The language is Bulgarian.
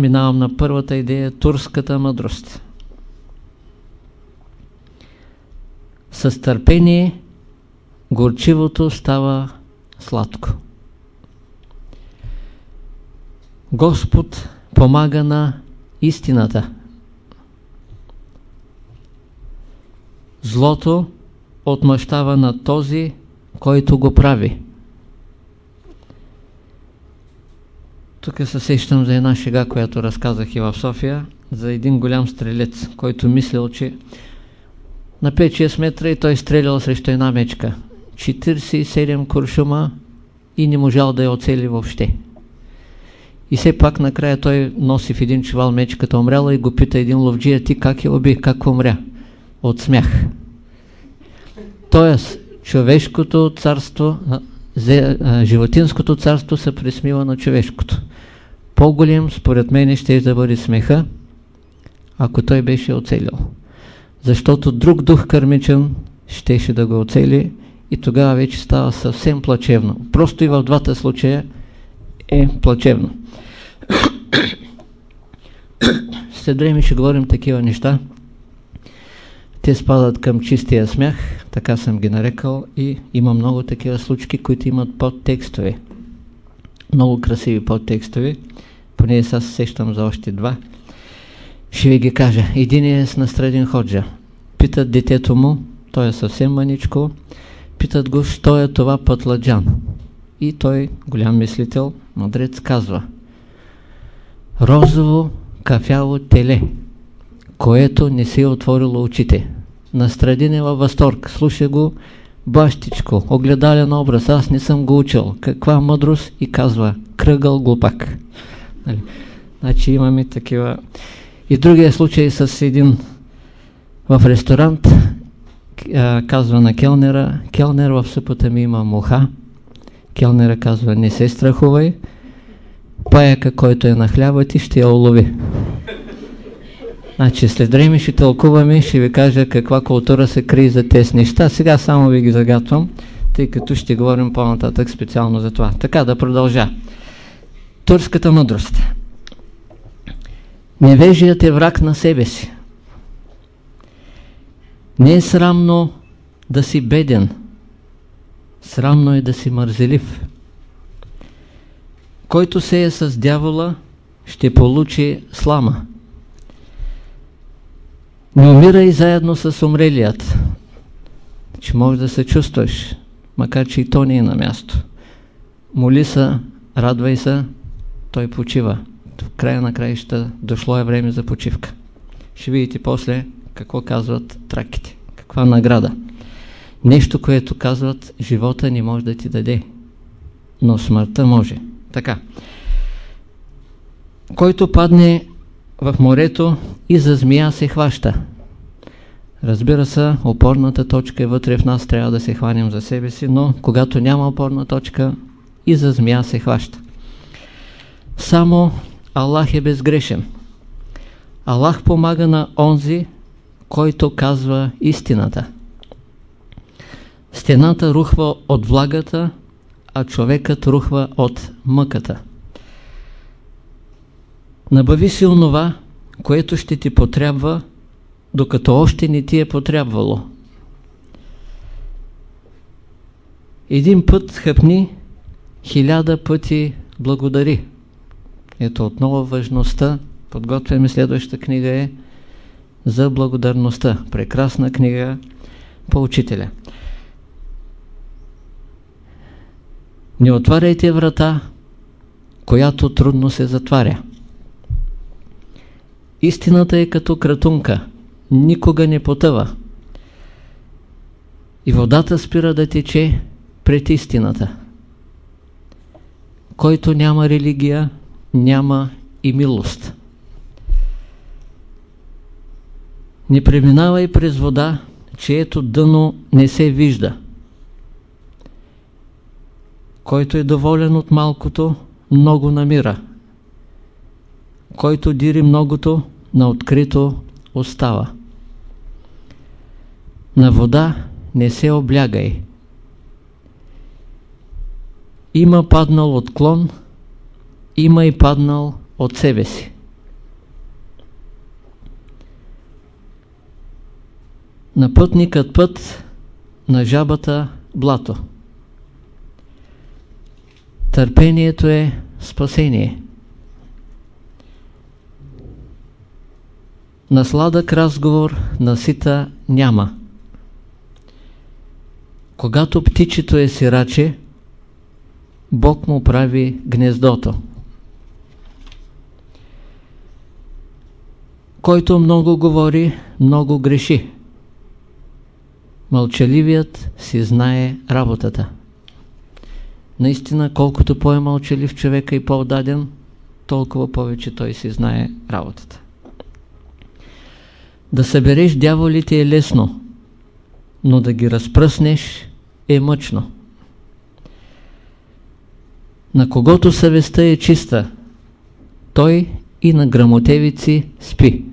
минавам на първата идея турската мъдрост. С търпение горчивото става сладко. Господ помага на истината. Злото отмъщава на този, който го прави. Тук се сещам за една шега, която разказах и в София, за един голям стрелец, който мислил, че на 5-6 метра и той стрелял срещу една мечка. 47 куршума и не можал да я оцели въобще. И все пак накрая той носи в един чувал мечката умряла и го пита един ловджия, ти как я убих, как умря? От смях. Тоест, човешкото царство, животинското царство се присмива на човешкото. По-голем, според мен, ще да бъде смеха, ако той беше оцелил. Защото друг дух кърмичен щеше да го оцели и тогава вече става съвсем плачевно. Просто и в двата случая е плачевно. След време ще говорим такива неща. Те спадат към чистия смях, така съм ги нарекал и има много такива случки, които имат подтекстове. Много красиви подтекстове, поне се сещам за още два. Ще ви ги кажа. Един е с настреден ходжа. Питат детето му, той е съвсем маничко, питат го, що е това пътладжан. И той, голям мислител, мъдрец, казва Розово кафяло теле, което не си е отворило очите. Настрадин е във възторг, слуша го бащичко, огледален образ, аз не съм го учил. Каква мъдрост? И казва, кръгъл глупак. Нали? Значи имаме такива... И другия случай с един в ресторант, казва на келнера, келнер в съпота ми има муха. Келнера казва, не се страхувай, паяка, който е на хляба ти, ще я улови. Значи след време ще тълкуваме, ще ви кажа каква култура се крие за тези неща. Сега само ви ги загатвам, тъй като ще говорим по-нататък специално за това. Така да продължа. Турската мъдрост. Невежият е враг на себе си. Не е срамно да си беден. Срамно е да си мързелив. Който се е с дявола, ще получи слама. Не умирай заедно с умрелият. Че може да се чувстваш, макар че и то не е на място. Моли се, радвай се, той почива. В края на краища дошло е време за почивка. Ще видите после какво казват траките. Каква награда. Нещо, което казват, живота не може да ти даде, но смъртта може. Така. Който падне в морето и за змия се хваща. Разбира се, опорната точка е вътре в нас, трябва да се хванем за себе си, но когато няма опорна точка, и за змия се хваща. Само Аллах е безгрешен. Аллах помага на онзи, който казва истината. Стената рухва от влагата, а човекът рухва от мъката. Набави си онова, което ще ти потрябва, докато още не ти е потрябвало. Един път хъпни, хиляда пъти благодари. Ето отново важността, подготвяме следващата книга е за благодарността. Прекрасна книга по учителя. Не отваряйте врата, която трудно се затваря. Истината е като кратунка, никога не потъва. И водата спира да тече пред истината. Който няма религия, няма и милост. Не преминавай през вода, чието дъно не се вижда. Който е доволен от малкото, много намира. Който дири многото, на открито остава. На вода не се облягай. Има паднал отклон, има и паднал от себе си. На пътникът път, на жабата блато. Търпението е спасение. На сладък разговор насита няма. Когато птичето е сираче, Бог му прави гнездото. Който много говори, много греши. Мълчаливият си знае работата. Наистина, колкото по-е човека и по-отдаден, толкова повече той си знае работата. Да събереш дяволите е лесно, но да ги разпръснеш е мъчно. На когото съвестта е чиста, той и на грамотевици спи.